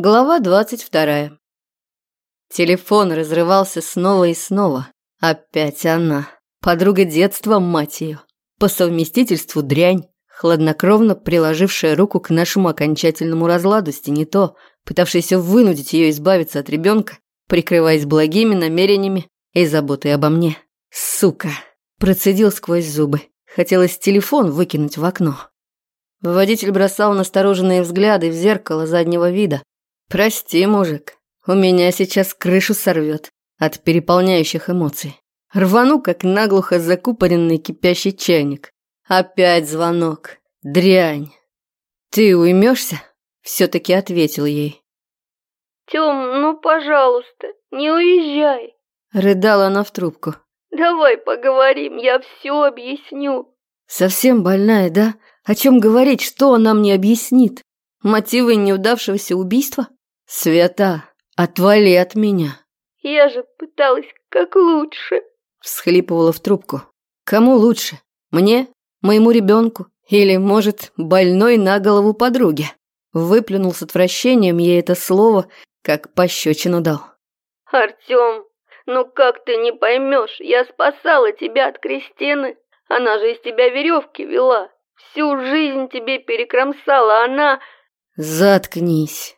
Глава двадцать вторая. Телефон разрывался снова и снова. Опять она. Подруга детства, мать ее. По совместительству дрянь, хладнокровно приложившая руку к нашему окончательному разладу не то, пытавшаяся вынудить ее избавиться от ребенка, прикрываясь благими намерениями и заботой обо мне. Сука! Процедил сквозь зубы. Хотелось телефон выкинуть в окно. Водитель бросал настороженные взгляды в зеркало заднего вида. «Прости, мужик, у меня сейчас крышу сорвет от переполняющих эмоций. Рвану, как наглухо закупоренный кипящий чайник. Опять звонок. Дрянь. Ты уймешься? Все-таки ответил ей. Тём, ну, пожалуйста, не уезжай. Рыдала она в трубку. Давай поговорим, я все объясню. Совсем больная, да? О чем говорить, что она мне объяснит? Мотивы неудавшегося убийства? Света, отвали от меня. Я же пыталась как лучше. Всхлипывала в трубку. Кому лучше? Мне? Моему ребенку? Или, может, больной на голову подруге? Выплюнул с отвращением ей это слово, как пощечину дал. Артем, ну как ты не поймешь? Я спасала тебя от Кристины. Она же из тебя веревки вела. Всю жизнь тебе перекромсала она... Заткнись.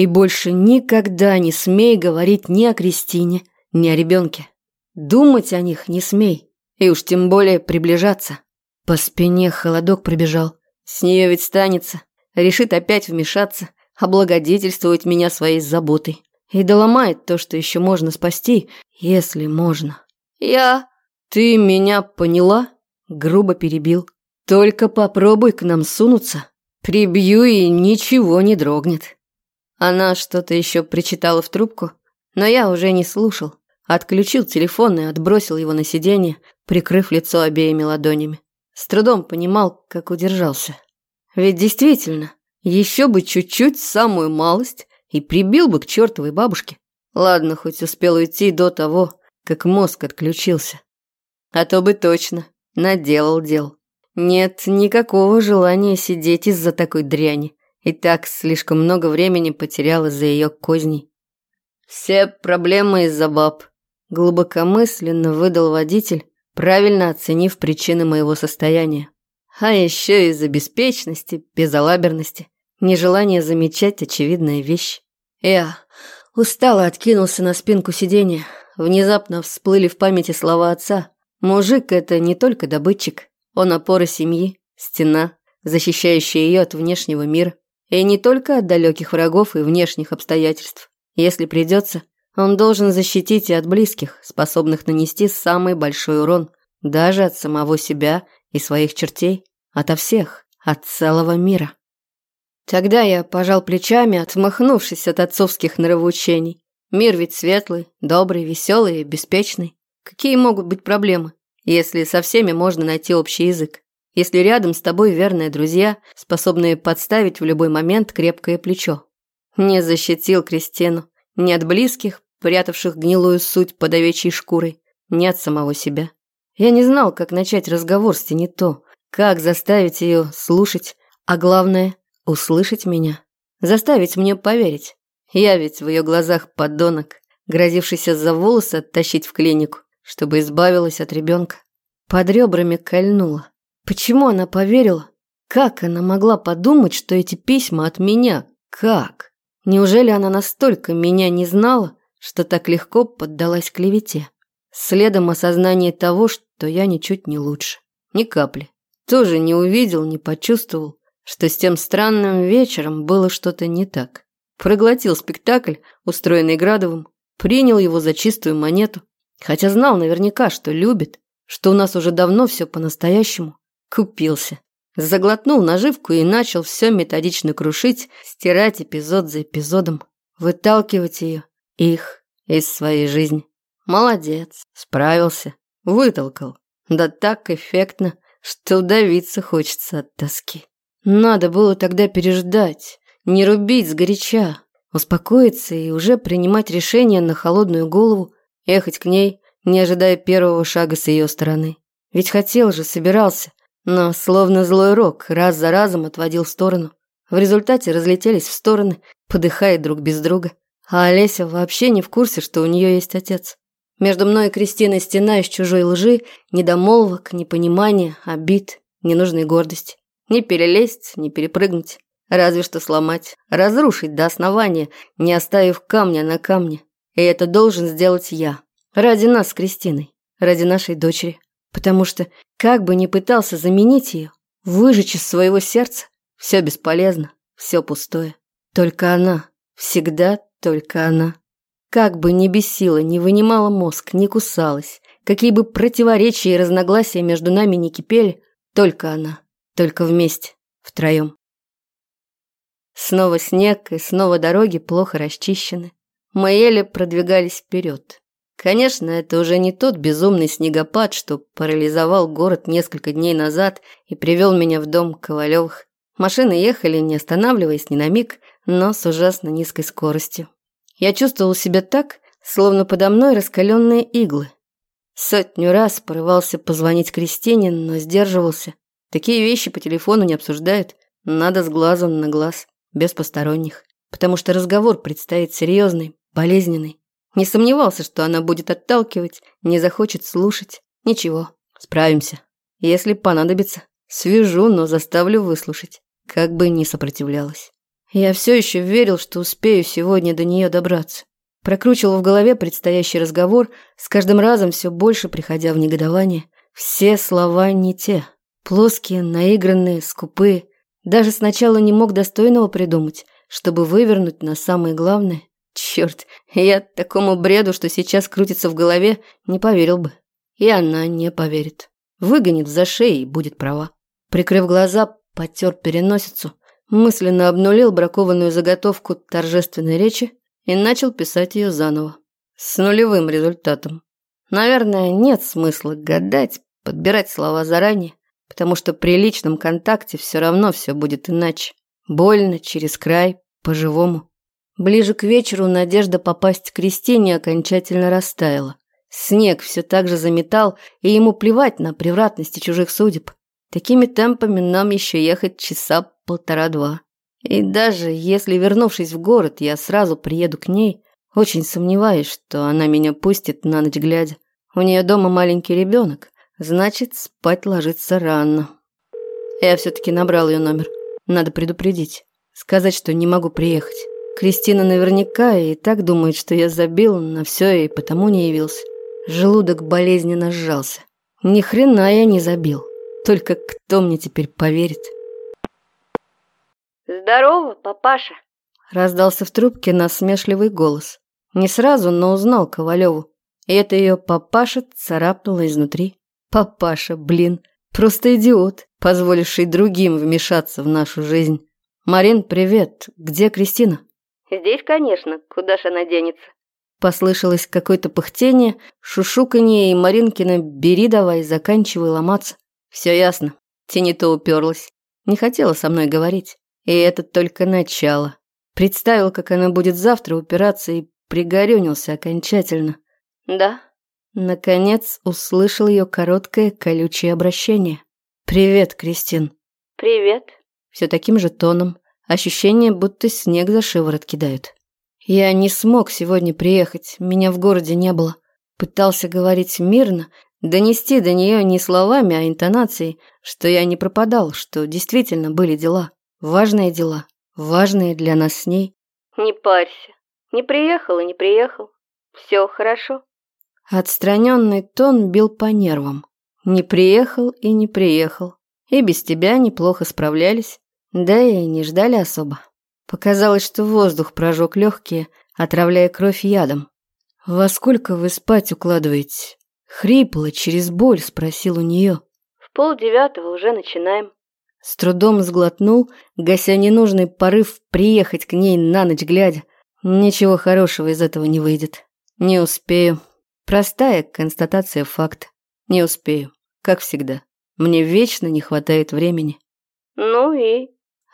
И больше никогда не смей говорить ни о Кристине, ни о ребенке. Думать о них не смей. И уж тем более приближаться. По спине холодок пробежал. С нее ведь станется. Решит опять вмешаться, облагодетельствовать меня своей заботой. И доломает то, что еще можно спасти, если можно. Я... Ты меня поняла? Грубо перебил. Только попробуй к нам сунуться. Прибью и ничего не дрогнет. Она что-то еще причитала в трубку, но я уже не слушал. Отключил телефон и отбросил его на сиденье, прикрыв лицо обеими ладонями. С трудом понимал, как удержался. Ведь действительно, еще бы чуть-чуть, самую малость, и прибил бы к чертовой бабушке. Ладно, хоть успел уйти до того, как мозг отключился. А то бы точно наделал дел. Нет никакого желания сидеть из-за такой дряни. И так слишком много времени потерял из-за ее козней. Все проблемы из-за баб. Глубокомысленно выдал водитель, правильно оценив причины моего состояния. А еще из-за беспечности, безалаберности нежелание замечать очевидная вещь. Я устало откинулся на спинку сиденья. Внезапно всплыли в памяти слова отца. Мужик – это не только добытчик. Он опора семьи, стена, защищающая ее от внешнего мира. И не только от далеких врагов и внешних обстоятельств. Если придется, он должен защитить и от близких, способных нанести самый большой урон, даже от самого себя и своих чертей, ото всех, от целого мира. Тогда я пожал плечами, отмахнувшись от отцовских нравоучений. Мир ведь светлый, добрый, веселый и беспечный. Какие могут быть проблемы, если со всеми можно найти общий язык? Если рядом с тобой верные друзья, способные подставить в любой момент крепкое плечо? Не защитил Кристину ни от близких, прятавших гнилую суть под овечьей шкурой, ни от самого себя. Я не знал, как начать разговор с Тенито, как заставить ее слушать, а главное, услышать меня, заставить мне поверить. Я ведь в ее глазах подонок, грозившийся за волосы оттащить в клинику, чтобы избавилась от ребенка. Под ребрами кольнула. Почему она поверила? Как она могла подумать, что эти письма от меня? Как? Неужели она настолько меня не знала, что так легко поддалась клевете? Следом осознание того, что я ничуть не лучше. Ни капли. Тоже не увидел, не почувствовал, что с тем странным вечером было что-то не так. Проглотил спектакль, устроенный Градовым, принял его за чистую монету, хотя знал наверняка, что любит, что у нас уже давно все по-настоящему. Купился. Заглотнул наживку и начал все методично крушить, стирать эпизод за эпизодом, выталкивать ее, их, из своей жизни. Молодец, справился, вытолкал. Да так эффектно, что удавиться хочется от тоски. Надо было тогда переждать, не рубить сгоряча, успокоиться и уже принимать решение на холодную голову, ехать к ней, не ожидая первого шага с ее стороны. Ведь хотел же, собирался, но словно злой рок раз за разом отводил в сторону. В результате разлетелись в стороны, подыхает друг без друга. А Олеся вообще не в курсе, что у нее есть отец. Между мной и Кристиной стена из чужой лжи, недомолвок, непонимания, обид, ненужной гордости. Не перелезть, не перепрыгнуть. Разве что сломать, разрушить до основания, не оставив камня на камне. И это должен сделать я. Ради нас с Кристиной. Ради нашей дочери. Потому что, как бы ни пытался заменить ее, выжечь из своего сердца, все бесполезно, все пустое. Только она, всегда только она. Как бы ни бесила, не вынимала мозг, не кусалась, какие бы противоречия и разногласия между нами не кипели, только она, только вместе, втроем. Снова снег и снова дороги плохо расчищены. Мы еле продвигались вперед. Конечно, это уже не тот безумный снегопад, что парализовал город несколько дней назад и привел меня в дом Ковалевых. Машины ехали, не останавливаясь ни на миг, но с ужасно низкой скоростью. Я чувствовал себя так, словно подо мной раскаленные иглы. Сотню раз порывался позвонить Кристине, но сдерживался. Такие вещи по телефону не обсуждают. Надо с глазу на глаз, без посторонних. Потому что разговор предстоит серьезный, болезненный. Не сомневался, что она будет отталкивать, не захочет слушать. Ничего, справимся. Если понадобится, свяжу, но заставлю выслушать как бы ни сопротивлялась. Я все еще верил, что успею сегодня до нее добраться. Прокручивал в голове предстоящий разговор, с каждым разом все больше приходя в негодование. Все слова не те. Плоские, наигранные, скупые. Даже сначала не мог достойного придумать, чтобы вывернуть на самое главное. Черт, я такому бреду, что сейчас крутится в голове, не поверил бы. И она не поверит. Выгонит за шею и будет права. Прикрыв глаза, потер переносицу, мысленно обнулил бракованную заготовку торжественной речи и начал писать ее заново. С нулевым результатом. Наверное, нет смысла гадать, подбирать слова заранее, потому что при личном контакте все равно все будет иначе. Больно, через край, по-живому. Ближе к вечеру надежда попасть к Кристине окончательно растаяла. Снег все так же заметал, и ему плевать на превратности чужих судеб. Такими темпами нам еще ехать часа полтора-два. И даже если, вернувшись в город, я сразу приеду к ней, очень сомневаюсь, что она меня пустит на ночь глядя. У нее дома маленький ребенок, значит, спать ложится рано. Я все-таки набрал ее номер. Надо предупредить. Сказать, что не могу приехать. Кристина наверняка и так думает, что я забил на все и потому не явился. Желудок болезненно сжался. Ни хрена я не забил. Только кто мне теперь поверит? «Здорово, папаша!» Раздался в трубке насмешливый голос. Не сразу, но узнал Ковалеву. И это ее папаша царапнуло изнутри. Папаша, блин, просто идиот, позволивший другим вмешаться в нашу жизнь. Марин, привет. Где Кристина? Здесь, конечно. Куда ж она денется? Послышалось какое-то пыхтение, шушуканье, и Маринкина «бери давай, заканчивай ломаться». Все ясно. Тинита уперлась. Не хотела со мной говорить. И это только начало. Представил, как она будет завтра упираться и пригорюнился окончательно. Да. Наконец услышал ее короткое колючее обращение. «Привет, Кристин». «Привет». Все таким же тоном. Ощущение, будто снег за шиворот кидают. Я не смог сегодня приехать, меня в городе не было. Пытался говорить мирно, Донести до нее не словами, а интонацией, что я не пропадал, что действительно были дела. Важные дела, важные для нас с ней. Не парься. Не приехал и не приехал. Все хорошо. Отстраненный тон бил по нервам. Не приехал и не приехал. И без тебя неплохо справлялись. Да и не ждали особо. Показалось, что воздух прожег легкие, отравляя кровь ядом. «Во сколько вы спать укладываете?» Хрипло, через боль спросил у нее. В полдевятого уже начинаем. С трудом сглотнул, гася ненужный порыв приехать к ней на ночь глядя. Ничего хорошего из этого не выйдет. Не успею. Простая констатация факта. Не успею. Как всегда. Мне вечно не хватает времени. Ну и?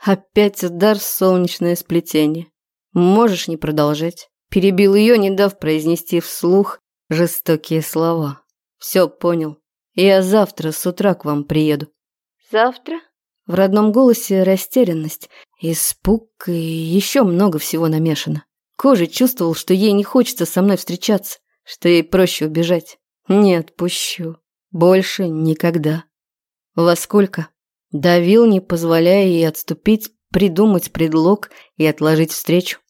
Опять удар в солнечное сплетение. Можешь не продолжать. Перебил ее, не дав произнести вслух жестокие слова. Все понял. Я завтра с утра к вам приеду. Завтра? В родном голосе растерянность, испуг и еще много всего намешано. Кожей чувствовал, что ей не хочется со мной встречаться, что ей проще убежать. Не отпущу. Больше никогда. Во сколько? Давил, не позволяя ей отступить, придумать предлог и отложить встречу.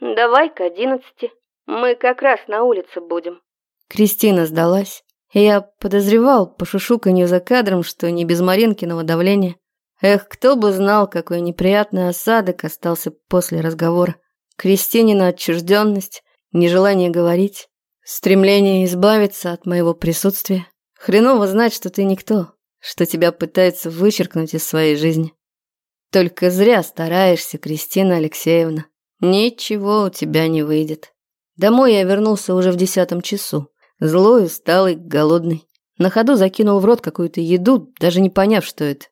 «Давай к одиннадцати. Мы как раз на улице будем». Кристина сдалась. Я подозревал по шушуканью за кадром, что не без Маринкиного давления. Эх, кто бы знал, какой неприятный осадок остался после разговора. Кристинина отчужденность, нежелание говорить, стремление избавиться от моего присутствия. Хреново знать, что ты никто, что тебя пытаются вычеркнуть из своей жизни. Только зря стараешься, Кристина Алексеевна. Ничего у тебя не выйдет. Домой я вернулся уже в десятом часу. Злой, усталый, голодный. На ходу закинул в рот какую-то еду, даже не поняв, что это.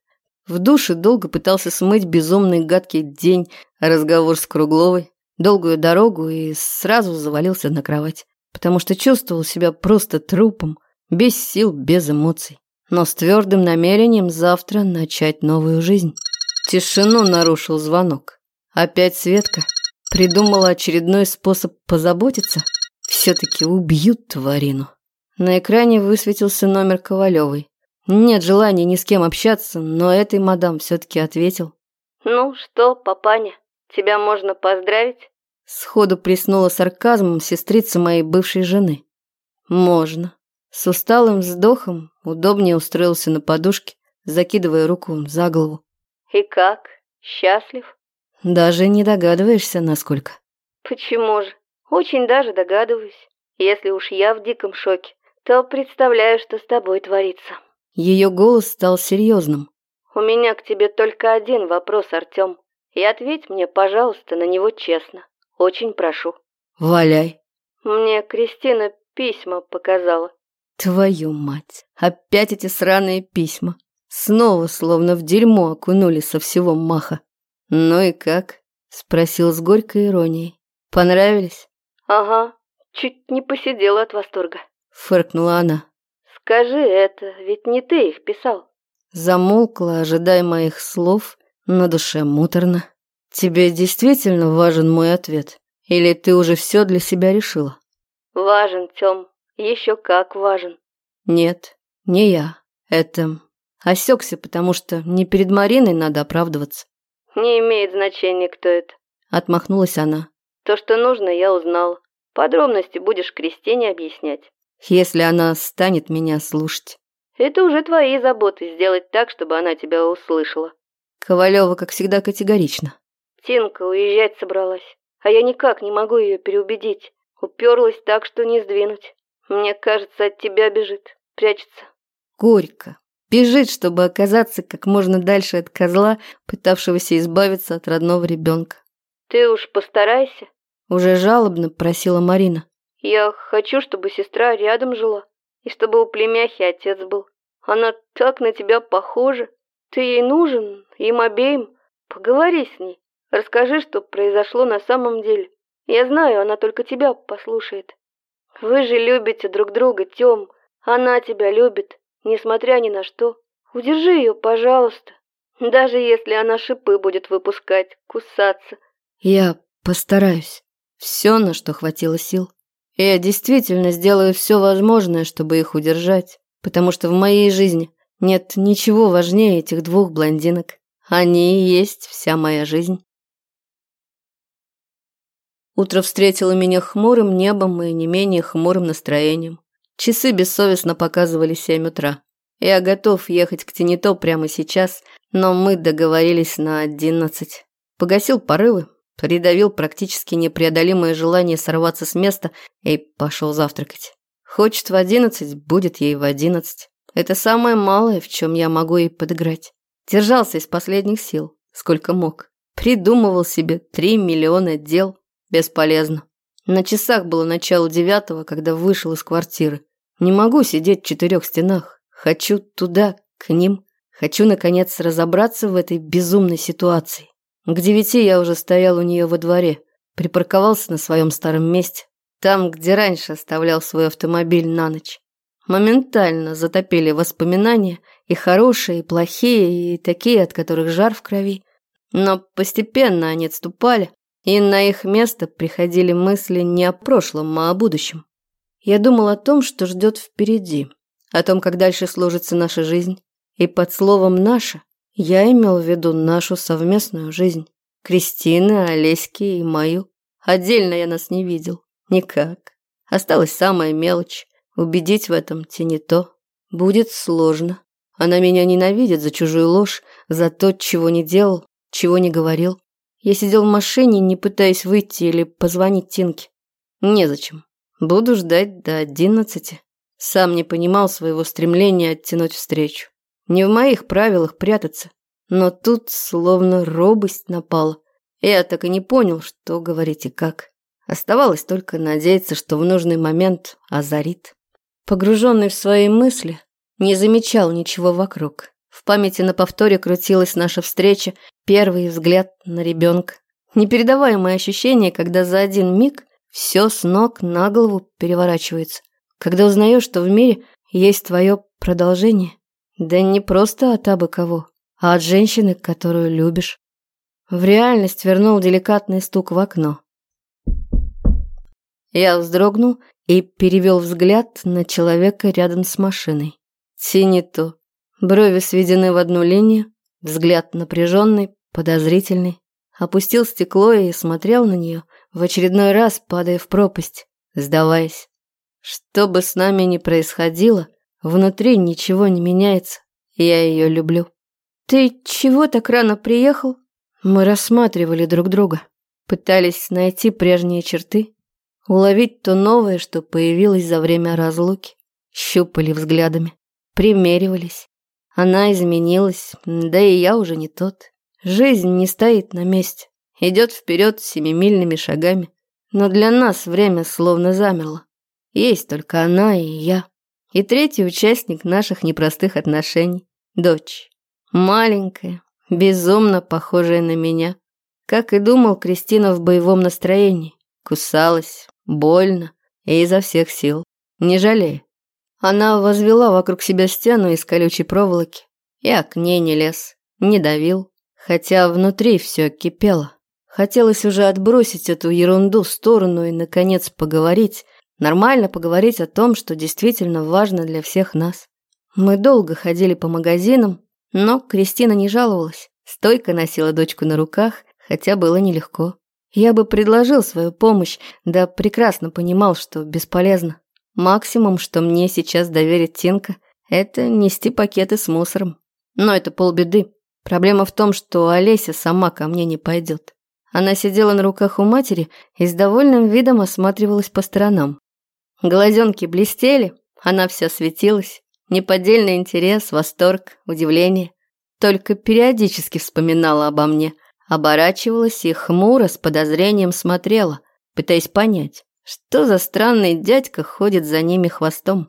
В душе долго пытался смыть безумный гадкий день, разговор с Кругловой, долгую дорогу и сразу завалился на кровать, потому что чувствовал себя просто трупом, без сил, без эмоций, но с твердым намерением завтра начать новую жизнь. Тишину нарушил звонок. Опять Светка придумала очередной способ позаботиться. Все-таки убьют тварину. На экране высветился номер Ковалевой. Нет желания ни с кем общаться, но этой мадам все-таки ответил. «Ну что, папаня, тебя можно поздравить?» Сходу приснула сарказмом сестрица моей бывшей жены. «Можно». С усталым вздохом удобнее устроился на подушке, закидывая руку за голову. «И как? Счастлив?» «Даже не догадываешься, насколько». «Почему же? Очень даже догадываюсь. Если уж я в диком шоке, то представляю, что с тобой творится». Ее голос стал серьезным. «У меня к тебе только один вопрос, Артем. И ответь мне, пожалуйста, на него честно. Очень прошу». «Валяй». Мне Кристина письма показала. Твою мать, опять эти сраные письма. Снова словно в дерьмо окунули со всего маха. «Ну и как?» — спросил с горькой иронией. «Понравились?» «Ага, чуть не посидела от восторга», — фыркнула она. Скажи это, ведь не ты их писал. Замолкла, ожидая моих слов, на душе муторно. Тебе действительно важен мой ответ? Или ты уже все для себя решила? Важен, Тём, еще как важен. Нет, не я. Это... Осекся, потому что не перед Мариной надо оправдываться. Не имеет значения, кто это. Отмахнулась она. То, что нужно, я узнал. Подробности будешь Кристине объяснять если она станет меня слушать. Это уже твои заботы сделать так, чтобы она тебя услышала. Ковалева, как всегда, категорично. Тинка уезжать собралась, а я никак не могу ее переубедить. Уперлась так, что не сдвинуть. Мне кажется, от тебя бежит, прячется. Горько. Бежит, чтобы оказаться как можно дальше от козла, пытавшегося избавиться от родного ребенка. Ты уж постарайся. Уже жалобно просила Марина. Я хочу, чтобы сестра рядом жила, и чтобы у племяхи отец был. Она так на тебя похожа. Ты ей нужен, им обеим. Поговори с ней. Расскажи, что произошло на самом деле. Я знаю, она только тебя послушает. Вы же любите друг друга, Тём. Она тебя любит, несмотря ни на что. Удержи ее, пожалуйста. Даже если она шипы будет выпускать, кусаться. Я постараюсь. Все, на что хватило сил. Я действительно сделаю все возможное, чтобы их удержать, потому что в моей жизни нет ничего важнее этих двух блондинок. Они и есть вся моя жизнь. Утро встретило меня хмурым небом и не менее хмурым настроением. Часы бессовестно показывали семь утра. Я готов ехать к Тенито прямо сейчас, но мы договорились на одиннадцать. Погасил порывы, Придавил практически непреодолимое желание сорваться с места и пошел завтракать. Хочет в одиннадцать, будет ей в одиннадцать. Это самое малое, в чем я могу ей подыграть. Держался из последних сил, сколько мог. Придумывал себе три миллиона дел. Бесполезно. На часах было начало девятого, когда вышел из квартиры. Не могу сидеть в четырех стенах. Хочу туда, к ним. Хочу, наконец, разобраться в этой безумной ситуации. К девяти я уже стоял у нее во дворе, припарковался на своем старом месте, там, где раньше оставлял свой автомобиль на ночь. Моментально затопили воспоминания и хорошие, и плохие, и такие, от которых жар в крови. Но постепенно они отступали, и на их место приходили мысли не о прошлом, а о будущем. Я думал о том, что ждет впереди, о том, как дальше сложится наша жизнь. И под словом «наша» я имел в виду нашу совместную жизнь. Кристины, Олеськи и мою. Отдельно я нас не видел. Никак. Осталась самая мелочь. Убедить в этом то Будет сложно. Она меня ненавидит за чужую ложь, за то, чего не делал, чего не говорил. Я сидел в машине, не пытаясь выйти или позвонить Тинке. Незачем. Буду ждать до одиннадцати. Сам не понимал своего стремления оттянуть встречу. Не в моих правилах прятаться. Но тут словно робость напала. Я так и не понял, что говорить и как. Оставалось только надеяться, что в нужный момент озарит. Погруженный в свои мысли, не замечал ничего вокруг. В памяти на повторе крутилась наша встреча, первый взгляд на ребенка. Непередаваемое ощущение, когда за один миг все с ног на голову переворачивается. Когда узнаешь, что в мире есть твое продолжение. Да не просто от абы кого, а от женщины, которую любишь. В реальность вернул деликатный стук в окно. Я вздрогнул и перевел взгляд на человека рядом с машиной. Синито. Брови сведены в одну линию, взгляд напряженный, подозрительный. Опустил стекло и смотрел на нее, в очередной раз падая в пропасть, сдаваясь. Что бы с нами ни происходило, внутри ничего не меняется. Я ее люблю. «Ты чего так рано приехал?» Мы рассматривали друг друга, пытались найти прежние черты, уловить то новое, что появилось за время разлуки, щупали взглядами, примеривались. Она изменилась, да и я уже не тот. Жизнь не стоит на месте идет вперед семимильными шагами. Но для нас время словно замерло. Есть только она и я. И третий участник наших непростых отношений – дочь. Маленькая, безумно похожая на меня. Как и думал, Кристина в боевом настроении. Кусалась, больно и изо всех сил, не жалея. Она возвела вокруг себя стену из колючей проволоки. Я к ней не лез, не давил, хотя внутри все кипело. Хотелось уже отбросить эту ерунду в сторону и, наконец, поговорить, нормально поговорить о том, что действительно важно для всех нас. Мы долго ходили по магазинам, но Кристина не жаловалась, стойко носила дочку на руках, хотя было нелегко. Я бы предложил свою помощь, да прекрасно понимал, что бесполезно. Максимум, что мне сейчас доверит Тинка, это нести пакеты с мусором. Но это полбеды. Проблема в том, что Олеся сама ко мне не пойдет. Она сидела на руках у матери и с довольным видом осматривалась по сторонам. Глазенки блестели, она вся светилась. Неподдельный интерес, восторг, удивление. Только периодически вспоминала обо мне, оборачивалась и хмуро с подозрением смотрела, пытаясь понять, что за странный дядька ходит за ними хвостом.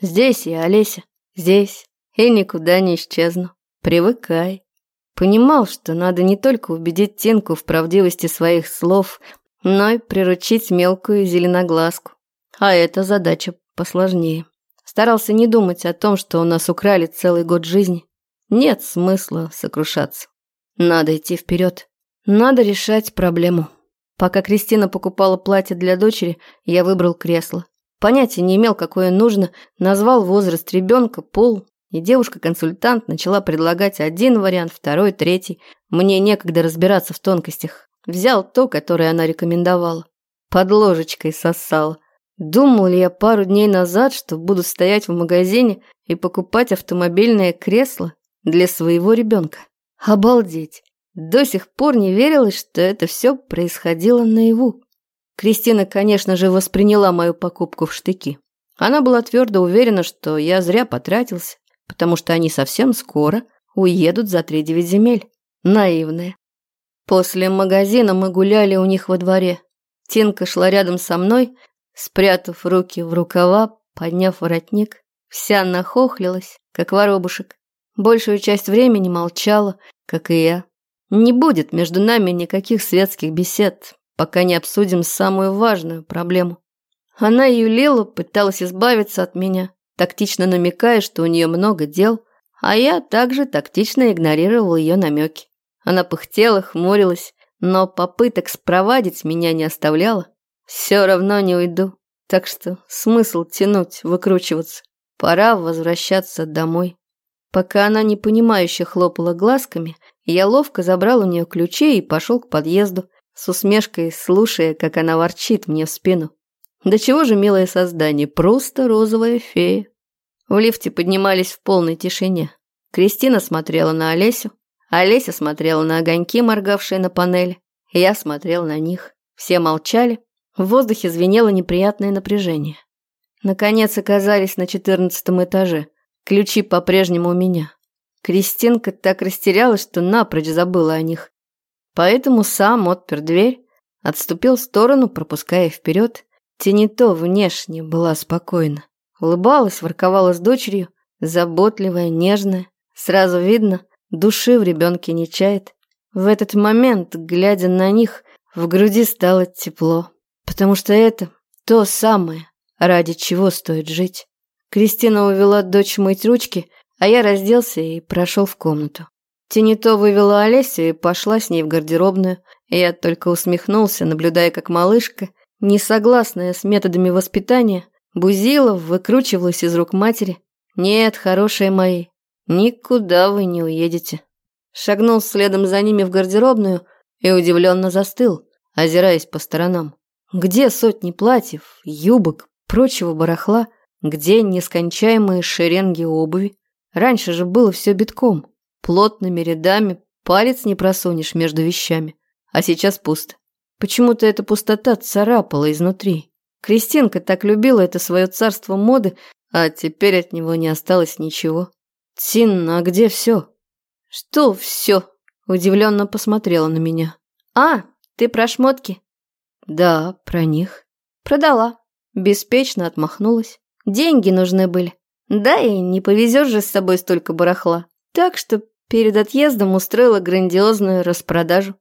Здесь я, Олеся, здесь, и никуда не исчезну. Привыкай. Понимал, что надо не только убедить Тинку в правдивости своих слов, но и приручить мелкую зеленоглазку. А эта задача посложнее. Старался не думать о том, что у нас украли целый год жизни. Нет смысла сокрушаться. Надо идти вперед. Надо решать проблему. Пока Кристина покупала платье для дочери, я выбрал кресло. Понятия не имел, какое нужно, назвал возраст ребенка, пол, и девушка-консультант начала предлагать один вариант, второй, третий. Мне некогда разбираться в тонкостях. Взял то, которое она рекомендовала. Под ложечкой сосал. Думал ли я пару дней назад, что буду стоять в магазине и покупать автомобильное кресло для своего ребенка? Обалдеть! До сих пор не верилось, что это все происходило наяву. Кристина, конечно же, восприняла мою покупку в штыки. Она была твердо уверена, что я зря потратился, потому что они совсем скоро уедут за три девять земель. Наивные. После магазина мы гуляли у них во дворе. Тинка шла рядом со мной, спрятав руки в рукава, подняв воротник. Вся нахохлилась, как воробушек. Большую часть времени молчала, как и я. Не будет между нами никаких светских бесед, пока не обсудим самую важную проблему. Она юлила, пыталась избавиться от меня, тактично намекая, что у нее много дел, а я также тактично игнорировал ее намеки. Она пыхтела, хмурилась, но попыток спровадить меня не оставляла. Все равно не уйду, так что смысл тянуть, выкручиваться. Пора возвращаться домой. Пока она непонимающе хлопала глазками, я ловко забрал у нее ключи и пошел к подъезду, с усмешкой слушая, как она ворчит мне в спину. Да чего же милое создание, просто розовая фея. В лифте поднимались в полной тишине. Кристина смотрела на Олесю, Олеся смотрела на огоньки, моргавшие на панели. Я смотрел на них. Все молчали. В воздухе звенело неприятное напряжение. Наконец оказались на четырнадцатом этаже. Ключи по-прежнему у меня. Кристинка так растерялась, что напрочь забыла о них. Поэтому сам отпер дверь, отступил в сторону, пропуская вперед. Тенито внешне была спокойна. Улыбалась, ворковала с дочерью, заботливая, нежная. Сразу видно, души в ребенке не чает. В этот момент, глядя на них, в груди стало тепло. Потому что это то самое, ради чего стоит жить. Кристина увела дочь мыть ручки, а я разделся и прошел в комнату. Тинито вывела Олесю и пошла с ней в гардеробную. Я только усмехнулся, наблюдая, как малышка, не согласная с методами воспитания, бузила, выкручивалась из рук матери. «Нет, хорошие мои, никуда вы не уедете». Шагнул следом за ними в гардеробную и удивленно застыл, озираясь по сторонам. Где сотни платьев, юбок, прочего барахла, где нескончаемые шеренги обуви? Раньше же было все битком, плотными рядами, палец не просунешь между вещами, а сейчас пусто. Почему-то эта пустота царапала изнутри. Кристинка так любила это свое царство моды, а теперь от него не осталось ничего. Тин, а где все? Что все? Удивленно посмотрела на меня. А, ты про шмотки? Да, про них. Продала. Беспечно отмахнулась. Деньги нужны были. Да и не повезешь же с собой столько барахла. Так что перед отъездом устроила грандиозную распродажу.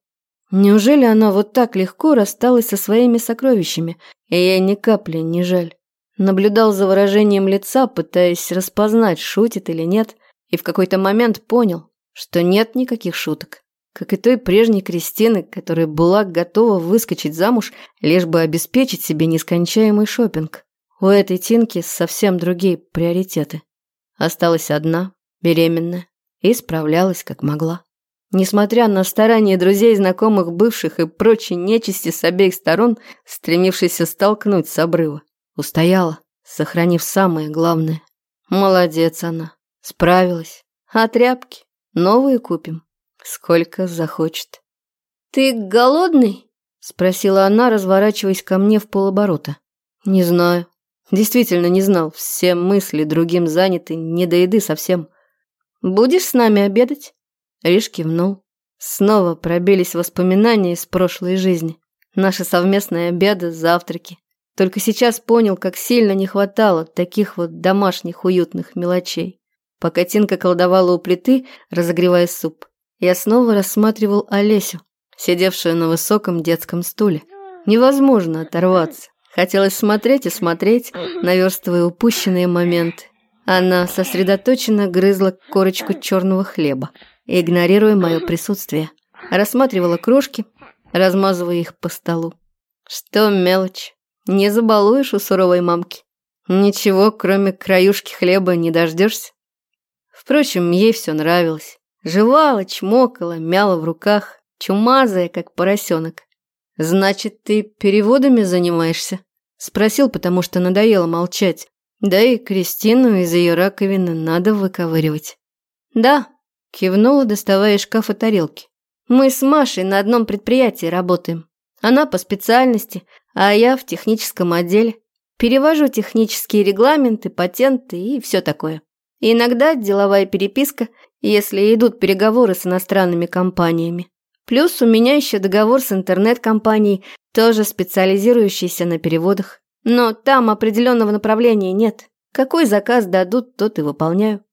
Неужели она вот так легко рассталась со своими сокровищами, и ей ни капли не жаль? Наблюдал за выражением лица, пытаясь распознать, шутит или нет, и в какой-то момент понял, что нет никаких шуток как и той прежней Кристины, которая была готова выскочить замуж, лишь бы обеспечить себе нескончаемый шопинг. У этой Тинки совсем другие приоритеты. Осталась одна, беременная, и справлялась как могла. Несмотря на старания друзей, знакомых, бывших и прочей нечисти с обеих сторон, стремившейся столкнуть с обрыва, устояла, сохранив самое главное. Молодец она, справилась. А тряпки новые купим. Сколько захочет. «Ты голодный?» – спросила она, разворачиваясь ко мне в полоборота. «Не знаю. Действительно не знал. Все мысли другим заняты, не до еды совсем. Будешь с нами обедать?» Риш кивнул. Снова пробились воспоминания из прошлой жизни. Наши совместные обеды, завтраки. Только сейчас понял, как сильно не хватало таких вот домашних уютных мелочей. Пока Тинка колдовала у плиты, разогревая суп, я снова рассматривал Олесю, сидевшую на высоком детском стуле. Невозможно оторваться. Хотелось смотреть и смотреть, наверстывая упущенные моменты. Она сосредоточенно грызла корочку черного хлеба, игнорируя мое присутствие. Рассматривала крошки, размазывая их по столу. Что мелочь, не забалуешь у суровой мамки. Ничего, кроме краюшки хлеба, не дождешься. Впрочем, ей все нравилось. Жевала, чмокала, мяла в руках, чумазая, как поросенок. «Значит, ты переводами занимаешься?» Спросил, потому что надоело молчать. Да и Кристину из ее раковины надо выковыривать. «Да», – кивнула, доставая из шкафа тарелки. «Мы с Машей на одном предприятии работаем. Она по специальности, а я в техническом отделе. Перевожу технические регламенты, патенты и все такое. Иногда деловая переписка если идут переговоры с иностранными компаниями. Плюс у меня еще договор с интернет-компанией, тоже специализирующейся на переводах. Но там определенного направления нет. Какой заказ дадут, тот и выполняю.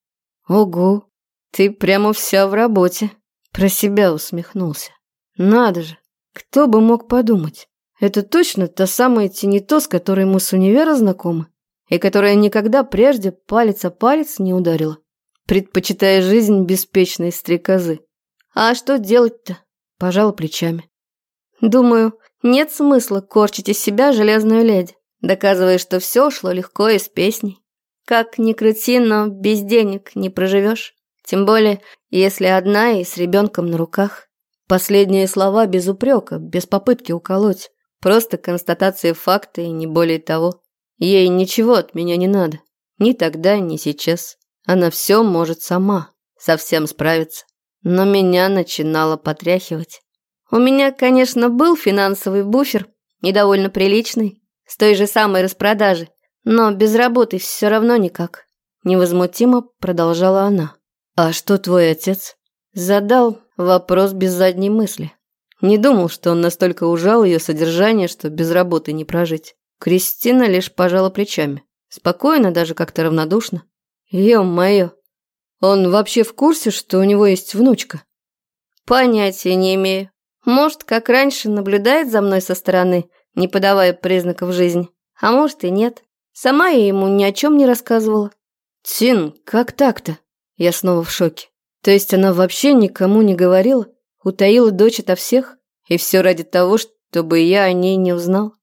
Ого, ты прямо вся в работе. Про себя усмехнулся. Надо же, кто бы мог подумать. Это точно та самая Тинито, с которой мы с универа знакомы, и которая никогда прежде палец о палец не ударила. предпочитая жизнь беспечной стрекозы. А что делать-то? Пожала плечами. Думаю, нет смысла корчить из себя железную леди, доказывая, что все шло легко и с песней. Как ни крути, но без денег не проживешь. Тем более, если одна и с ребенком на руках. Последние слова без упрека, без попытки уколоть. Просто констатация факта и не более того. Ей ничего от меня не надо. Ни тогда, ни сейчас. Она все может сама, совсем справиться. Но меня начинало потряхивать. У меня, конечно, был финансовый буфер, и довольно приличный, с той же самой распродажи, но без работы все равно никак. Невозмутимо продолжала она. «А что твой отец?» Задал вопрос без задней мысли. Не думал, что он настолько ужал ее содержание, что без работы не прожить. Кристина лишь пожала плечами. Спокойно, даже как-то равнодушно. Ё-моё. Он вообще в курсе, что у него есть внучка? Понятия не имею. Может, как раньше, наблюдает за мной со стороны, не подавая признаков жизни. А может и нет. Сама я ему ни о чем не рассказывала. Тин, как так-то? Я снова в шоке. То есть она вообще никому не говорила? Утаила дочь ото всех? И все ради того, чтобы я о ней не узнал?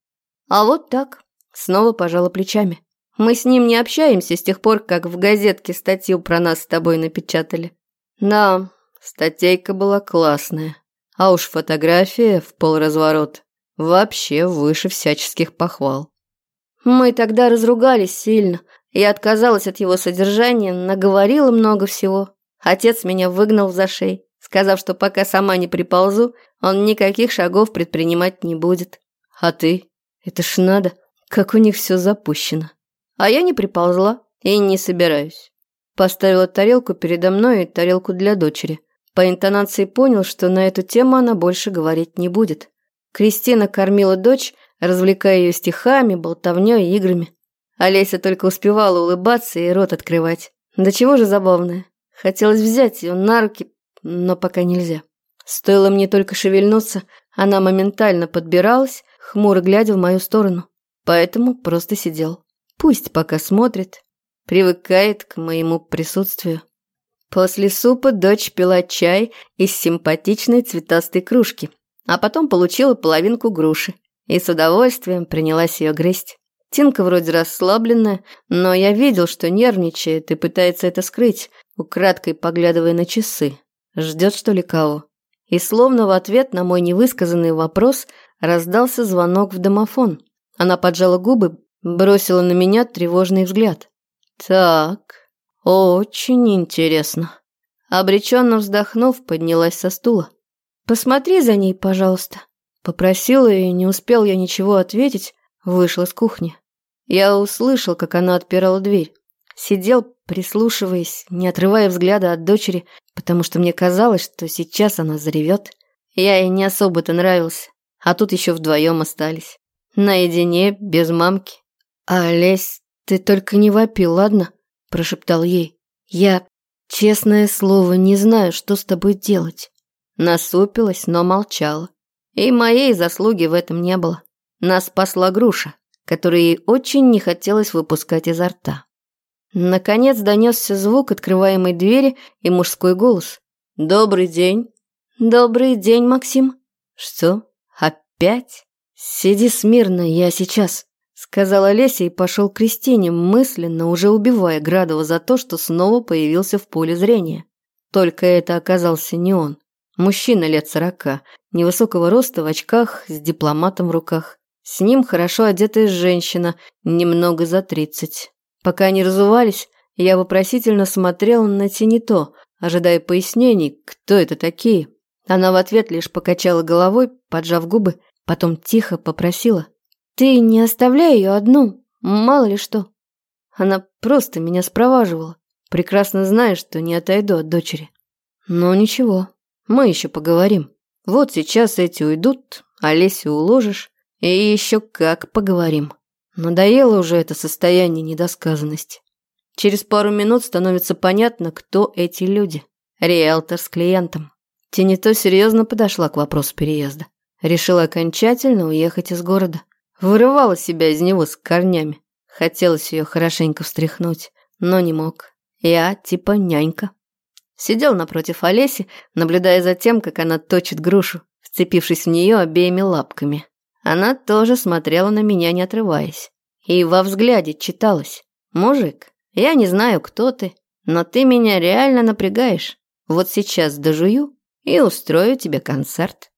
А вот так. Снова пожала плечами. Мы с ним не общаемся с тех пор, как в газетке статью про нас с тобой напечатали. Да, статейка была классная. А уж фотография в полразворот вообще выше всяческих похвал. Мы тогда разругались сильно. Я отказалась от его содержания, наговорила много всего. Отец меня выгнал за шеи, сказав, что пока сама не приползу, он никаких шагов предпринимать не будет. А ты? Это ж надо, как у них все запущено. А я не приползла и не собираюсь. Поставила тарелку передо мной и тарелку для дочери. По интонации понял, что на эту тему она больше говорить не будет. Кристина кормила дочь, развлекая ее стихами, болтовней и играми. Олеся только успевала улыбаться и рот открывать. Да чего же забавное. Хотелось взять ее на руки, но пока нельзя. Стоило мне только шевельнуться, она моментально подбиралась, хмуро глядя в мою сторону. Поэтому просто сидел. Пусть пока смотрит, привыкает к моему присутствию. После супа дочь пила чай из симпатичной цветастой кружки, а потом получила половинку груши и с удовольствием принялась ее грызть. Тинка вроде расслабленная, но я видел, что нервничает и пытается это скрыть, украдкой поглядывая на часы. Ждет, что ли, кого? И словно в ответ на мой невысказанный вопрос раздался звонок в домофон. Она поджала губы, Бросила на меня тревожный взгляд. Так, очень интересно. Обреченно вздохнув, поднялась со стула. «Посмотри за ней, пожалуйста», — попросила, и не успел я ничего ответить, вышла с кухни. Я услышал, как она отпирала дверь. Сидел, прислушиваясь, не отрывая взгляда от дочери, потому что мне казалось, что сейчас она заревет. Я ей не особо-то нравился, а тут еще вдвоем остались. Наедине, без мамки. «Олесь, ты только не вопи, ладно?» – прошептал ей. «Я, честное слово, не знаю, что с тобой делать». Насупилась, но молчала. И моей заслуги в этом не было. Нас спасла груша, которую ей очень не хотелось выпускать изо рта. Наконец донесся звук открываемой двери и мужской голос. «Добрый день». «Добрый день, Максим». «Что? Опять?» «Сиди смирно, я сейчас» сказала Леся и пошел к Кристине, мысленно уже убивая Градова за то, что снова появился в поле зрения. Только это оказался не он. Мужчина лет сорока, невысокого роста в очках, с дипломатом в руках. С ним хорошо одетая женщина, немного за тридцать. Пока они разувались, я вопросительно смотрел на Тинито, ожидая пояснений, кто это такие. Она в ответ лишь покачала головой, поджав губы, потом тихо попросила. «Ты не оставляй ее одну, мало ли что». Она просто меня спроваживала, прекрасно зная, что не отойду от дочери. Но ничего, мы еще поговорим. Вот сейчас эти уйдут, Олесю уложишь, и еще как поговорим. Надоело уже это состояние недосказанности. Через пару минут становится понятно, кто эти люди. Риэлтор с клиентом. Тенито серьезно подошла к вопросу переезда. Решила окончательно уехать из города. Вырывала себя из него с корнями. Хотелось ее хорошенько встряхнуть, но не мог. Я типа нянька. Сидел напротив Олеси, наблюдая за тем, как она точит грушу, вцепившись в нее обеими лапками. Она тоже смотрела на меня, не отрываясь. И во взгляде читалось. «Мужик, я не знаю, кто ты, но ты меня реально напрягаешь. Вот сейчас дожую и устрою тебе концерт».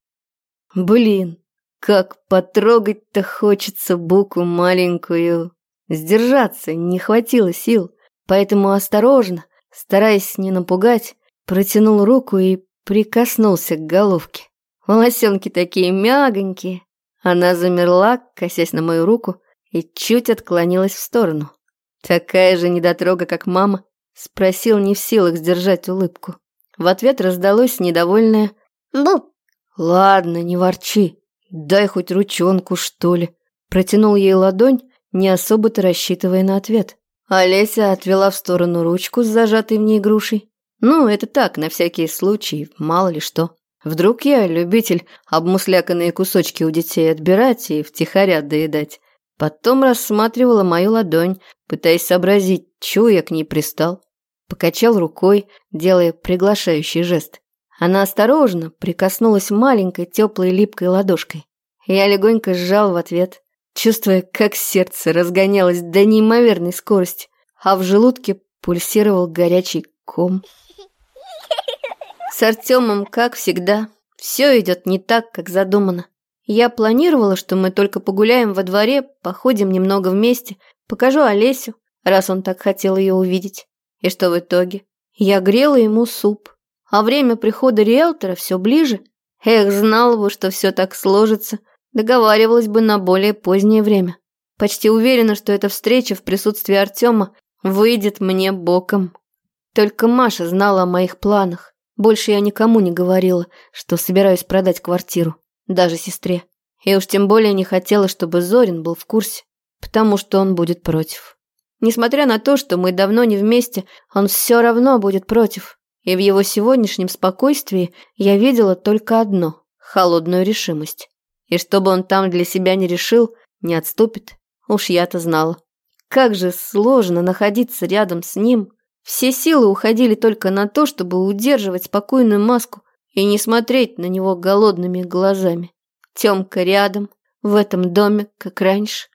Блин, как потрогать-то хочется буку маленькую. Сдержаться не хватило сил, поэтому осторожно, стараясь не напугать, протянул руку и прикоснулся к головке. Волосенки такие мягонькие. Она замерла, косясь на мою руку, и чуть отклонилась в сторону. Такая же недотрога, как мама, спросил не в силах сдержать улыбку. В ответ раздалось недовольное «Ну». «Ладно, не ворчи, дай хоть ручонку, что ли». Протянул ей ладонь, не особо-то рассчитывая на ответ. Олеся отвела в сторону ручку с зажатой в ней грушей. Ну, это так, на всякий случай, мало ли что. Вдруг я любитель обмусляканные кусочки у детей отбирать и втихаря доедать. Потом рассматривала мою ладонь, пытаясь сообразить, чего я к ней пристал. Покачал рукой, делая приглашающий жест. Она осторожно прикоснулась маленькой теплой липкой ладошкой. Я легонько сжал в ответ, чувствуя, как сердце разгонялось до неимоверной скорости, а в желудке пульсировал горячий ком. С Артемом, как всегда, все идет не так, как задумано. Я планировала, что мы только погуляем во дворе, походим немного вместе, покажу Олесю, раз он так хотел ее увидеть. И что в итоге? Я грела ему суп. А время прихода риэлтора все ближе. Эх, знала бы, что все так сложится. Договаривалась бы на более позднее время. Почти уверена, что эта встреча в присутствии Артема выйдет мне боком. Только Маша знала о моих планах. Больше я никому не говорила, что собираюсь продать квартиру даже сестре. И уж тем более не хотела, чтобы Зорин был в курсе, потому что он будет против. Несмотря на то, что мы давно не вместе, он все равно будет против. И в его сегодняшнем спокойствии я видела только одно – холодную решимость. И чтобы он там для себя не решил, не отступит, уж я-то знала. Как же сложно находиться рядом с ним. Все силы уходили только на то, чтобы удерживать спокойную маску, и не смотреть на него голодными глазами. Тёмка рядом, в этом доме, как раньше.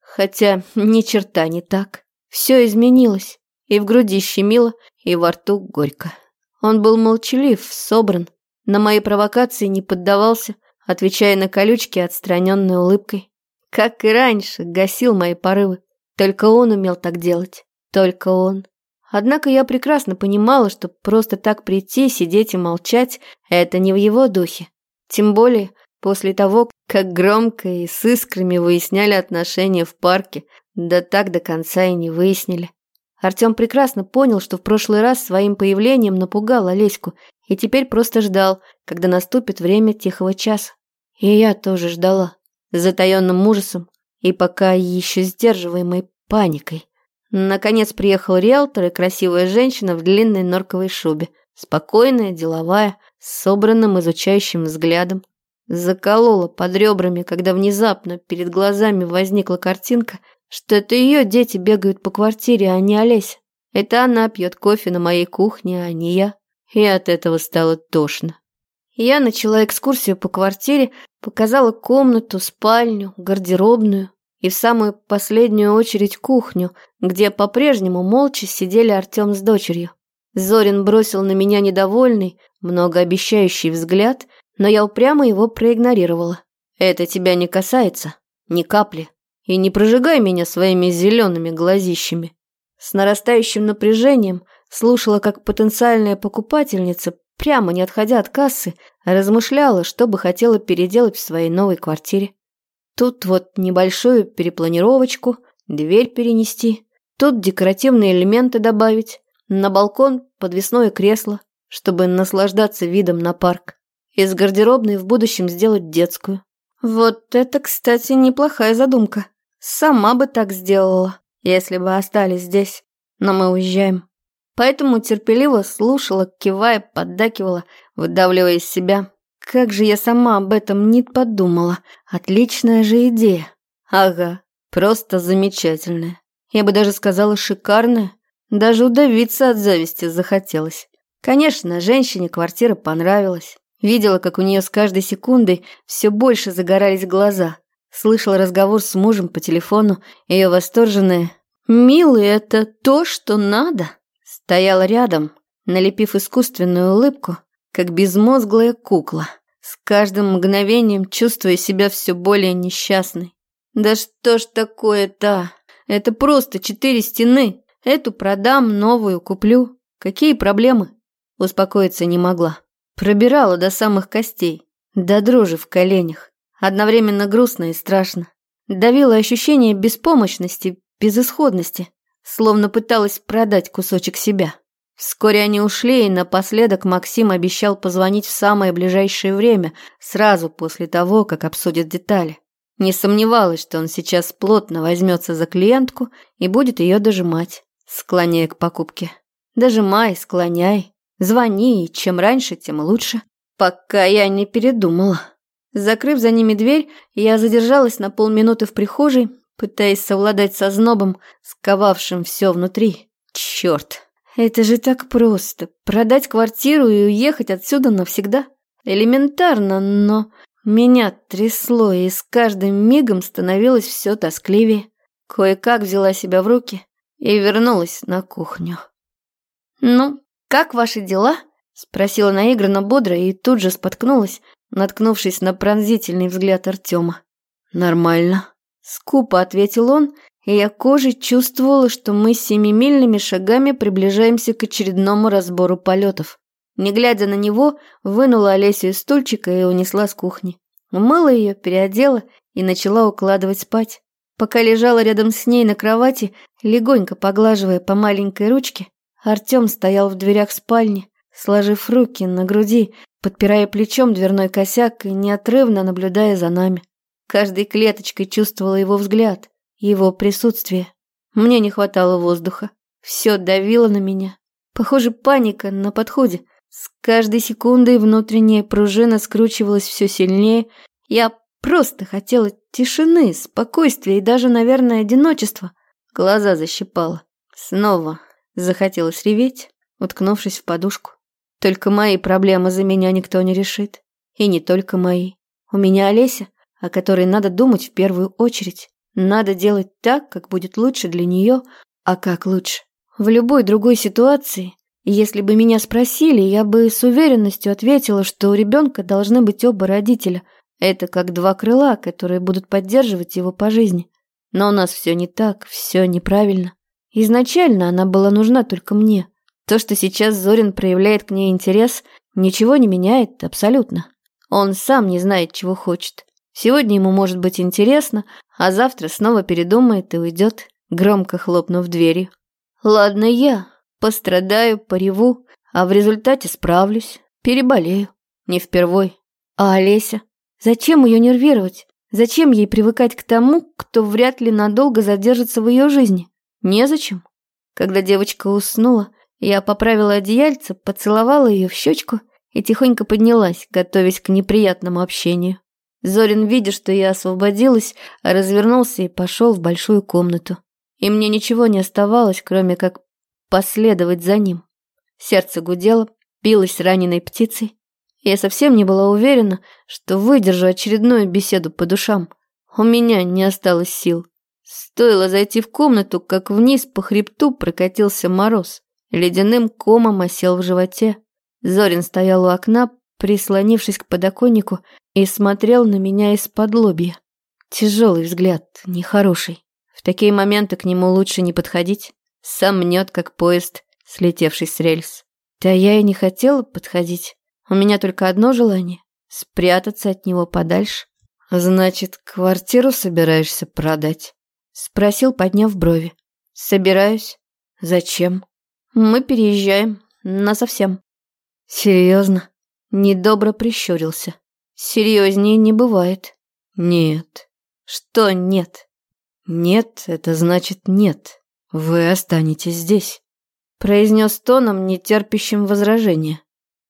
Хотя ни черта не так. Все изменилось. И в груди щемило, и во рту горько. Он был молчалив, собран. На мои провокации не поддавался, отвечая на колючки отстраненной улыбкой. Как и раньше, гасил мои порывы. Только он умел так делать. Только он. Однако я прекрасно понимала, что просто так прийти, сидеть и молчать – это не в его духе. Тем более после того, как громко и с искрами выясняли отношения в парке, да так до конца и не выяснили. Артем прекрасно понял, что в прошлый раз своим появлением напугал Олеську и теперь просто ждал, когда наступит время тихого часа. И я тоже ждала, с затаенным ужасом и пока еще сдерживаемой паникой. Наконец приехал риэлтор и красивая женщина в длинной норковой шубе. Спокойная, деловая, с собранным изучающим взглядом. Заколола под ребрами, когда внезапно перед глазами возникла картинка, что это ее дети бегают по квартире, а не Олеся. Это она пьет кофе на моей кухне, а не я. И от этого стало тошно. Я начала экскурсию по квартире, показала комнату, спальню, гардеробную и в самую последнюю очередь кухню, где по-прежнему молча сидели Артем с дочерью. Зорин бросил на меня недовольный, многообещающий взгляд, но я упрямо его проигнорировала. «Это тебя не касается, ни капли, и не прожигай меня своими зелеными глазищами». С нарастающим напряжением слушала, как потенциальная покупательница, прямо не отходя от кассы, размышляла, что бы хотела переделать в своей новой квартире. Тут вот небольшую перепланировочку, дверь перенести, тут декоративные элементы добавить, на балкон подвесное кресло, чтобы наслаждаться видом на парк. Из гардеробной в будущем сделать детскую. Вот это, кстати, неплохая задумка. Сама бы так сделала, если бы остались здесь. Но мы уезжаем. Поэтому терпеливо слушала, кивая, поддакивала, выдавливая из себя. Как же я сама об этом не подумала. Отличная же идея. Ага, просто замечательная. Я бы даже сказала шикарная. Даже удавиться от зависти захотелось. Конечно, женщине квартира понравилась. Видела, как у нее с каждой секундой все больше загорались глаза. Слышала разговор с мужем по телефону, ее восторженное «Милый, это то, что надо!» Стояла рядом, налепив искусственную улыбку, как безмозглая кукла, с каждым мгновением чувствуя себя все более несчастной. «Да что ж такое-то? Это просто четыре стены. Эту продам, новую куплю. Какие проблемы?» Успокоиться не могла. Пробирала до самых костей, до дрожи в коленях. Одновременно грустно и страшно. Давило ощущение беспомощности, безысходности, словно пыталась продать кусочек себя. Вскоре они ушли, и напоследок Максим обещал позвонить в самое ближайшее время, сразу после того, как обсудят детали. Не сомневалась, что он сейчас плотно возьмется за клиентку и будет ее дожимать, склоняя к покупке. Дожимай, склоняй, звони, и чем раньше, тем лучше. Пока я не передумала. Закрыв за ними дверь, я задержалась на полминуты в прихожей, пытаясь совладать со знобом, сковавшим все внутри. Черт, это же так просто. Продать квартиру и уехать отсюда навсегда. Элементарно, но меня трясло, и с каждым мигом становилось все тоскливее. Кое-как взяла себя в руки и вернулась на кухню. «Ну, как ваши дела?» – спросила наигранно бодро и тут же споткнулась, наткнувшись на пронзительный взгляд Артема. «Нормально», – скупо ответил он и я кожей чувствовала, что мы семимильными шагами приближаемся к очередному разбору полетов. Не глядя на него, вынула Олесю из стульчика и унесла с кухни. Умыла ее, переодела и начала укладывать спать. Пока лежала рядом с ней на кровати, легонько поглаживая по маленькой ручке, Артем стоял в дверях спальни, сложив руки на груди, подпирая плечом дверной косяк и неотрывно наблюдая за нами. Каждой клеточкой чувствовала его взгляд, его присутствие. Мне не хватало воздуха. Все давило на меня. Похоже, паника на подходе. С каждой секундой внутренняя пружина скручивалась все сильнее. Я просто хотела тишины, спокойствия и даже, наверное, одиночества. Глаза защипало. Снова захотелось реветь, уткнувшись в подушку. Только мои проблемы за меня никто не решит. И не только мои. У меня Олеся, о которой надо думать в первую очередь. Надо делать так, как будет лучше для нее, а как лучше. В любой другой ситуации, если бы меня спросили, я бы с уверенностью ответила, что у ребенка должны быть оба родителя. Это как два крыла, которые будут поддерживать его по жизни. Но у нас все не так, все неправильно. Изначально она была нужна только мне. То, что сейчас Зорин проявляет к ней интерес, ничего не меняет абсолютно. Он сам не знает, чего хочет. Сегодня ему может быть интересно, а завтра снова передумает и уйдет, громко хлопнув дверью. Ладно я, пострадаю, пореву, а в результате справлюсь, переболею. Не впервой. А Олеся? Зачем ее нервировать? Зачем ей привыкать к тому, кто вряд ли надолго задержится в ее жизни? Незачем. Когда девочка уснула, я поправила одеяльце, поцеловала ее в щечку и тихонько поднялась, готовясь к неприятному общению. Зорин, видя, что я освободилась, развернулся и пошел в большую комнату. И мне ничего не оставалось, кроме как последовать за ним. Сердце гудело, билось раненой птицей. Я совсем не была уверена, что выдержу очередную беседу по душам. У меня не осталось сил. Стоило зайти в комнату, как вниз по хребту прокатился мороз. Ледяным комом осел в животе. Зорин стоял у окна, прислонившись к подоконнику, и смотрел на меня из-под лобья. Тяжелый взгляд, нехороший. В такие моменты к нему лучше не подходить. Сам мнет, как поезд, слетевший с рельс. Да я и не хотела подходить. У меня только одно желание — спрятаться от него подальше. «Значит, квартиру собираешься продать?» — спросил, подняв брови. «Собираюсь. Зачем?» «Мы переезжаем. Насовсем». «Серьезно?» Недобро прищурился. Серьезнее не бывает. Нет. Что нет? Нет, это значит нет. Вы останетесь здесь. Произнес тоном, не терпящим возражения.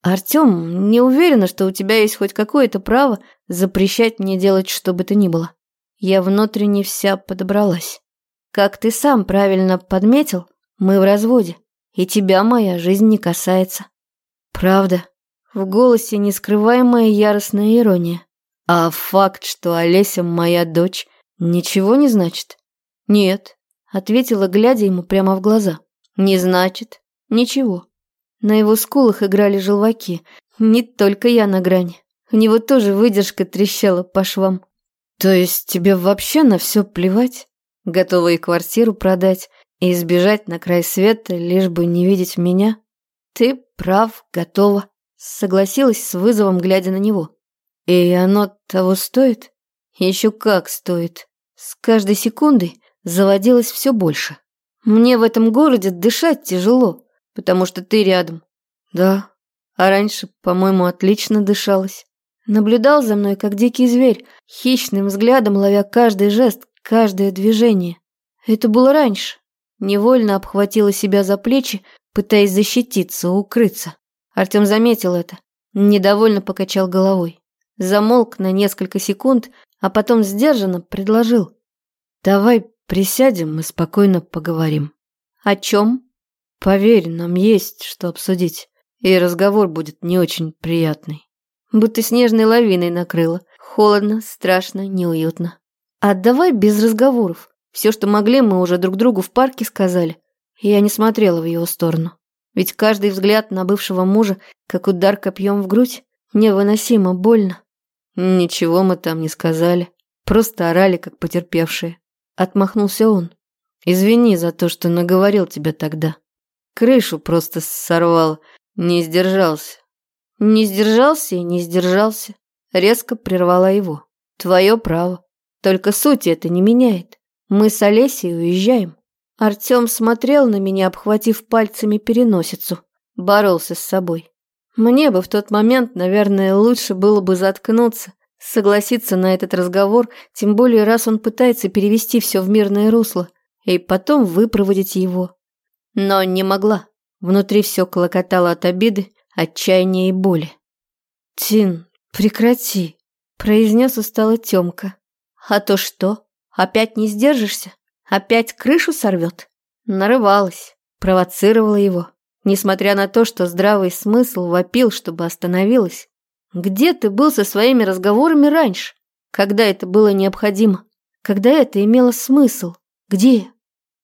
Артем, не уверена, что у тебя есть хоть какое-то право запрещать мне делать что бы то ни было. Я внутренне вся подобралась. Как ты сам правильно подметил, Мы в разводе, и тебя моя жизнь не касается. Правда. В голосе нескрываемая яростная ирония. А факт, что Олеся моя дочь, ничего не значит? Нет, ответила, глядя ему прямо в глаза. Не значит. Ничего. На его скулах играли желваки. Не только я на грани. У него тоже выдержка трещала по швам. То есть тебе вообще на все плевать? Готова и квартиру продать, и сбежать на край света, лишь бы не видеть меня? Ты прав, готова. Согласилась с вызовом, глядя на него. И оно того стоит? Еще как стоит. С каждой секундой заводилось все больше. Мне в этом городе дышать тяжело, потому что ты рядом. Да, а раньше, по-моему, отлично дышалось. Наблюдал за мной, как дикий зверь, хищным взглядом ловя каждый жест, каждое движение. Это было раньше. Невольно обхватила себя за плечи, пытаясь защититься, укрыться. Артем заметил это, недовольно покачал головой. Замолк на несколько секунд, а потом сдержанно предложил. «Давай присядем и спокойно поговорим». «О чем?» «Поверь, нам есть что обсудить, и разговор будет не очень приятный». Будто снежной лавиной накрыло. Холодно, страшно, неуютно. «А давай без разговоров. Все, что могли, мы уже друг другу в парке сказали». Я не смотрела в его сторону. Ведь каждый взгляд на бывшего мужа, как удар копьем в грудь, невыносимо больно. Ничего мы там не сказали. Просто орали, как потерпевшие. Отмахнулся он. Извини за то, что наговорил тебе тогда. Крышу просто сорвал. Не сдержался. Не сдержался и не сдержался. Резко прервала его. Твое право. Только сути это не меняет. Мы с Олесей уезжаем. Артем смотрел на меня, обхватив пальцами переносицу. Боролся с собой. Мне бы в тот момент, наверное, лучше было бы заткнуться, согласиться на этот разговор, тем более раз он пытается перевести все в мирное русло, и потом выпроводить его. Но не могла. Внутри все клокотало от обиды, отчаяния и боли. «Тин, прекрати», – произнес устало Тёмка. «А то что? Опять не сдержишься? Опять крышу сорвет?» Нарывалась, провоцировала его несмотря на то, что здравый смысл вопил, чтобы остановилась. Где ты был со своими разговорами раньше? Когда это было необходимо? Когда это имело смысл? Где?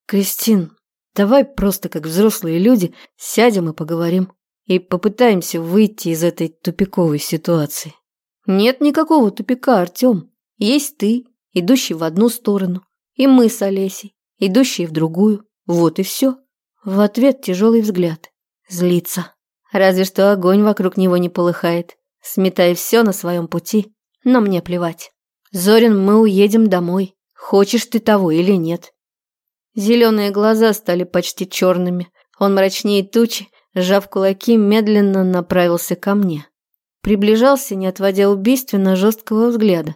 Кристин, давай просто как взрослые люди сядем и поговорим. И попытаемся выйти из этой тупиковой ситуации. Нет никакого тупика, Артем. Есть ты, идущий в одну сторону, и мы с Олесей, идущие в другую. Вот и все. В ответ тяжелый взгляд. Злится. Разве что огонь вокруг него не полыхает, сметая все на своем пути. Но мне плевать. Зорин, мы уедем домой. Хочешь ты того или нет. Зеленые глаза стали почти черными. Он мрачнее тучи, сжав кулаки, медленно направился ко мне. Приближался, не отводя убийственно жесткого взгляда.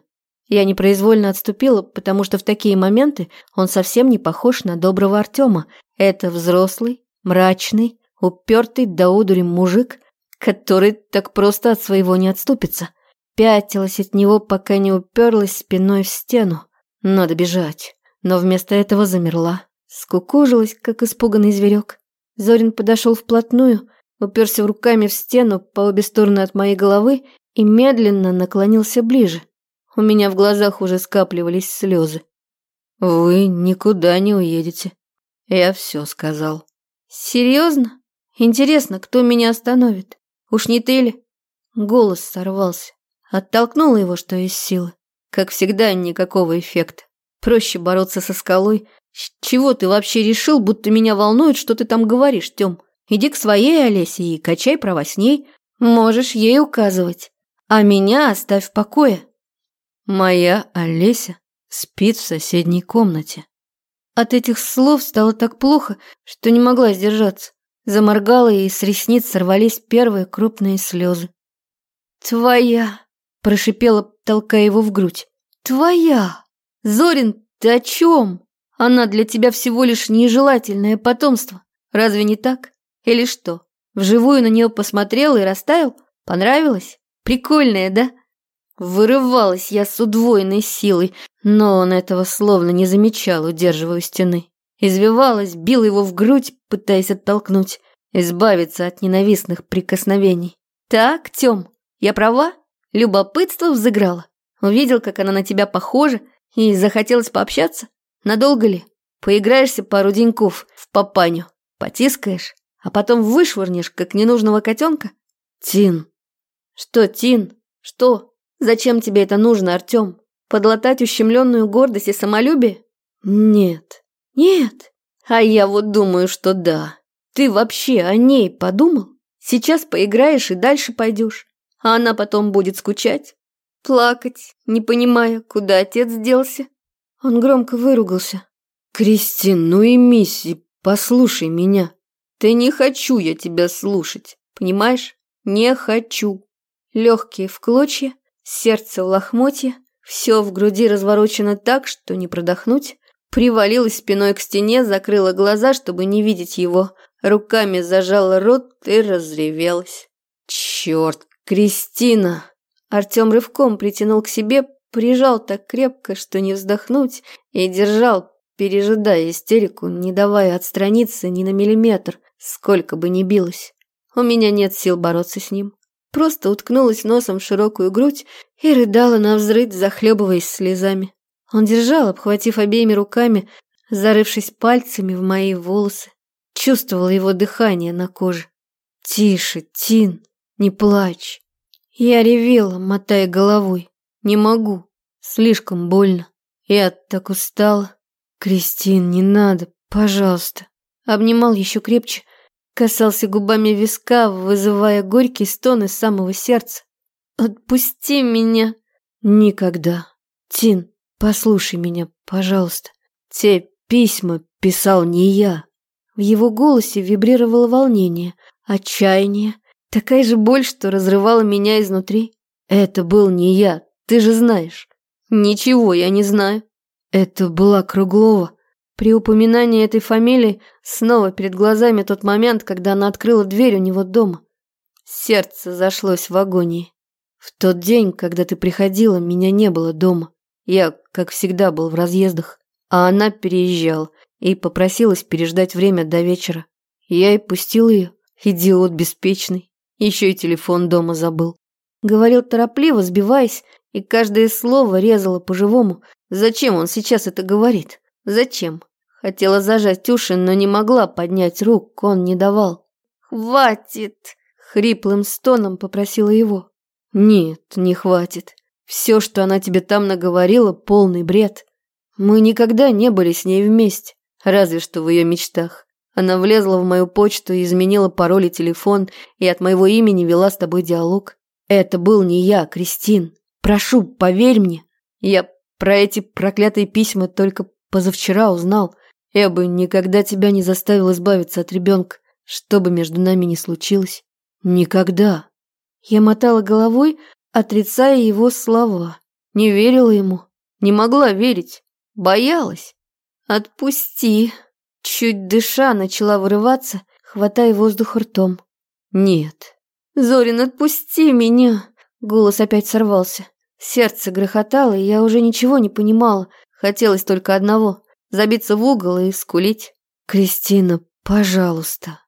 Я непроизвольно отступила, потому что в такие моменты он совсем не похож на доброго Артема. Это взрослый, мрачный, упертый до удури мужик, который так просто от своего не отступится. Пятилась от него, пока не уперлась спиной в стену. Надо бежать. Но вместо этого замерла. Скукожилась, как испуганный зверек. Зорин подошел вплотную, уперся руками в стену по обе стороны от моей головы и медленно наклонился ближе. У меня в глазах уже скапливались слезы. «Вы никуда не уедете. Я все сказал». «Серьезно? Интересно, кто меня остановит? Уж не ты ли?» Голос сорвался. Оттолкнула его, что есть силы. Как всегда, никакого эффекта. Проще бороться со скалой. С чего ты вообще решил, будто меня волнует, что ты там говоришь, Тём? Иди к своей Олесе и качай права с ней. Можешь ей указывать. А меня оставь в покое. Моя Олеся спит в соседней комнате. От этих слов стало так плохо, что не могла сдержаться. Заморгала, и с ресниц сорвались первые крупные слезы. «Твоя!» – прошипела, толкая его в грудь. «Твоя! Зорин, ты о чем? Она для тебя всего лишь нежелательное потомство. Разве не так? Или что? Вживую на нее посмотрел и растаял? Понравилось? Прикольная, да? Вырывалась я с удвоенной силой, но он этого словно не замечал, удерживая у стены. Извивалась, била его в грудь, пытаясь оттолкнуть, избавиться от ненавистных прикосновений. «Так, Тём, я права?» Любопытство взыграло. Увидел, как она на тебя похожа, и захотелось пообщаться? Надолго ли? Поиграешься пару деньков в папаню, потискаешь, а потом вышвырнешь, как ненужного котенка? Тин. Что, Тин? Что? Зачем тебе это нужно, Артем? Подлатать ущемленную гордость и самолюбие? Нет. Нет. А я вот думаю, что да. Ты вообще о ней подумал? Сейчас поиграешь и дальше пойдешь. А она потом будет скучать, плакать, не понимая, куда отец делся. Он громко выругался. «Кристин, ну и мисси, послушай меня. Ты не хочу я тебя слушать, понимаешь? Не хочу». Легкие в клочья, сердце в лохмотье, все в груди разворочено так, что не продохнуть. Привалилась спиной к стене, закрыла глаза, чтобы не видеть его, руками зажала рот и разревелась. Черт, Кристина! Артем рывком притянул к себе, прижал так крепко, что не вздохнуть, и держал, пережидая истерику, не давая отстраниться ни на миллиметр, сколько бы ни билось. У меня нет сил бороться с ним. Просто уткнулась носом в широкую грудь и рыдала на взрыв, захлебываясь слезами. Он держал, обхватив обеими руками, зарывшись пальцами в мои волосы. Чувствовала его дыхание на коже. «Тише, Тин, не плачь!» Я ревела, мотая головой. Не могу. Слишком больно. Я так устала. Кристин, не надо, пожалуйста. Обнимал еще крепче, касался губами виска, вызывая горький стон из самого сердца. Отпусти меня. Никогда. Тин, послушай меня, пожалуйста. Те письма писал не я. В его голосе вибрировало волнение, отчаяние, Такая же боль, что разрывала меня изнутри. Это был не я, ты же знаешь. Ничего я не знаю. Это была Круглова. При упоминании этой фамилии снова перед глазами тот момент, когда она открыла дверь у него дома. Сердце зашлось в агонии. В тот день, когда ты приходила, меня не было дома. Я, как всегда, был в разъездах. А она переезжала и попросилась переждать время до вечера. Я и пустил ее, идиот беспечный. Еще и телефон дома забыл. Говорил торопливо, сбиваясь, и каждое слово резало по-живому. Зачем он сейчас это говорит? Зачем? Хотела зажать уши, но не могла поднять рук, он не давал. «Хватит!» — хриплым стоном попросила его. «Нет, не хватит. Все, что она тебе там наговорила, полный бред. Мы никогда не были с ней вместе, разве что в ее мечтах. Она влезла в мою почту и изменила пароль и телефон, и от моего имени вела с тобой диалог. Это был не я, Кристин. Прошу, поверь мне. Я про эти проклятые письма только позавчера узнал. Я бы никогда тебя не заставил избавиться от ребенка, что бы между нами ни случилось. Никогда. Я мотала головой, отрицая его слова. Не верила ему. Не могла верить. Боялась. «Отпусти», Чуть дыша, начала вырываться, хватая воздух ртом. «Нет». «Зорин, отпусти меня!» Голос опять сорвался. Сердце грохотало, и я уже ничего не понимала. Хотелось только одного — забиться в угол и скулить. «Кристина, пожалуйста».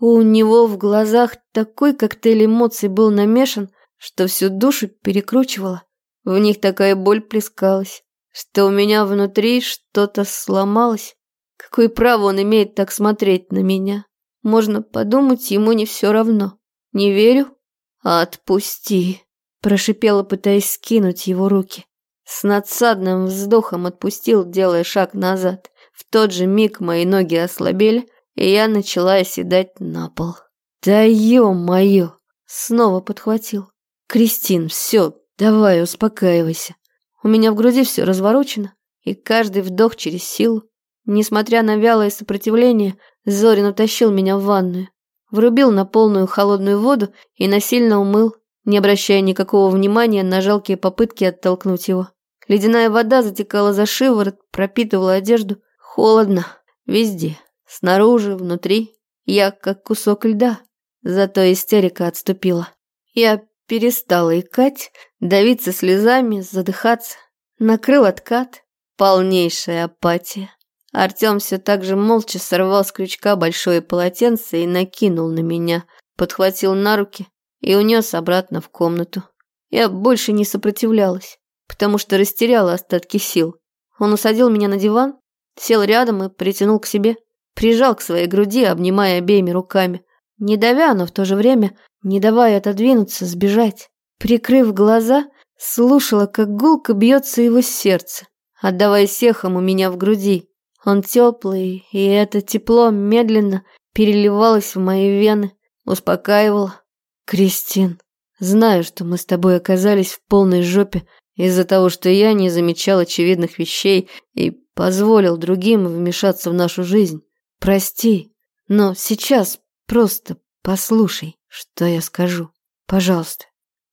У него в глазах такой коктейль эмоций был намешан, что всю душу перекручивало. В них такая боль плескалась, что у меня внутри что-то сломалось. Какое право он имеет так смотреть на меня? Можно подумать, ему не все равно. Не верю? Отпусти, прошипела, пытаясь скинуть его руки. С надсадным вздохом отпустил, делая шаг назад. В тот же миг мои ноги ослабели, и я начала оседать на пол. «Да ё-моё!» Снова подхватил. «Кристин, все, давай, успокаивайся. У меня в груди все разворочено, и каждый вдох через силу. Несмотря на вялое сопротивление, Зорин утащил меня в ванную. Врубил на полную холодную воду и насильно умыл, не обращая никакого внимания на жалкие попытки оттолкнуть его. Ледяная вода затекала за шиворот, пропитывала одежду. Холодно. Везде. Снаружи, внутри. Я как кусок льда. Зато истерика отступила. Я перестала икать, давиться слезами, задыхаться. Накрыл откат. Полнейшая апатия. Артем все так же молча сорвал с крючка большое полотенце и накинул на меня, подхватил на руки и унес обратно в комнату. Я больше не сопротивлялась, потому что растеряла остатки сил. Он усадил меня на диван, сел рядом и притянул к себе, прижал к своей груди, обнимая обеими руками, не давя, но в то же время не давая отодвинуться, сбежать. Прикрыв глаза, слушала, как гулко бьется его сердце, отдаваясь эхом у меня в груди. Он теплый, и это тепло медленно переливалось в мои вены, успокаивало. «Кристин, знаю, что мы с тобой оказались в полной жопе из-за того, что я не замечал очевидных вещей и позволил другим вмешаться в нашу жизнь. Прости, но сейчас просто послушай, что я скажу. Пожалуйста.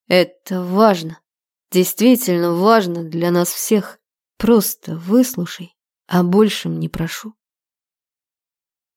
Это важно. Действительно важно для нас всех. Просто выслушай. О большем не прошу.